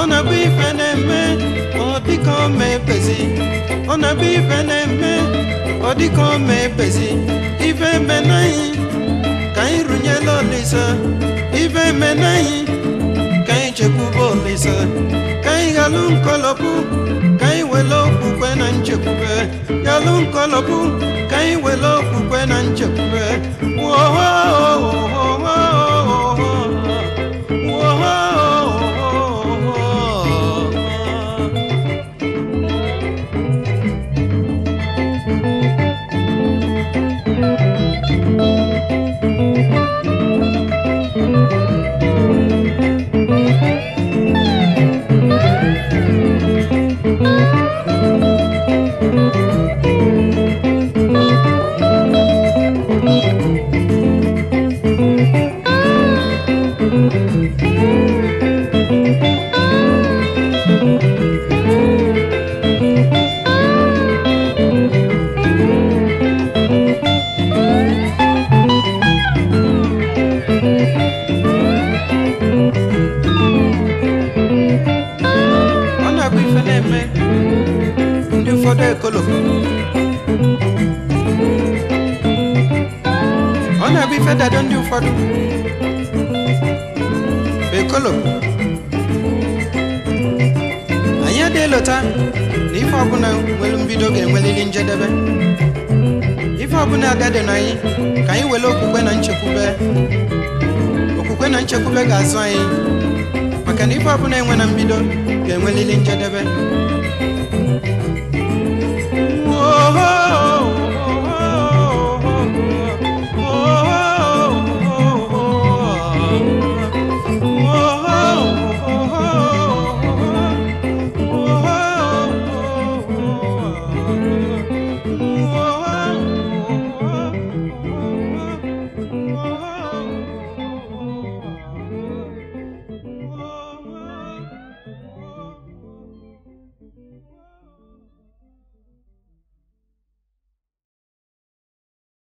ọ na-abụ ife na-eme ọ dịka ọ ma ebezi ọ na-abụ ife na-eme ọ dịka ọ ma ebezi ife eme n'anyị ka anyị rụnyela olisa ife eme n'anyị ka anyị chekwube olisa ka anyị ghalụ nkọlọpụ ka anyị wele okwukwe. Dado ndị ụfọdụ okolo anyị adịghị lota. Na ife ọbụla nwere mbido ga-enwelili njedebe ife ọbụla adadị na anyị ka anyị were okwukwe na nchekwube okwukwe na nchekwube ga-azụ anyị maka na ife ọbụla enwe na mbido ga-enwelili njedebe!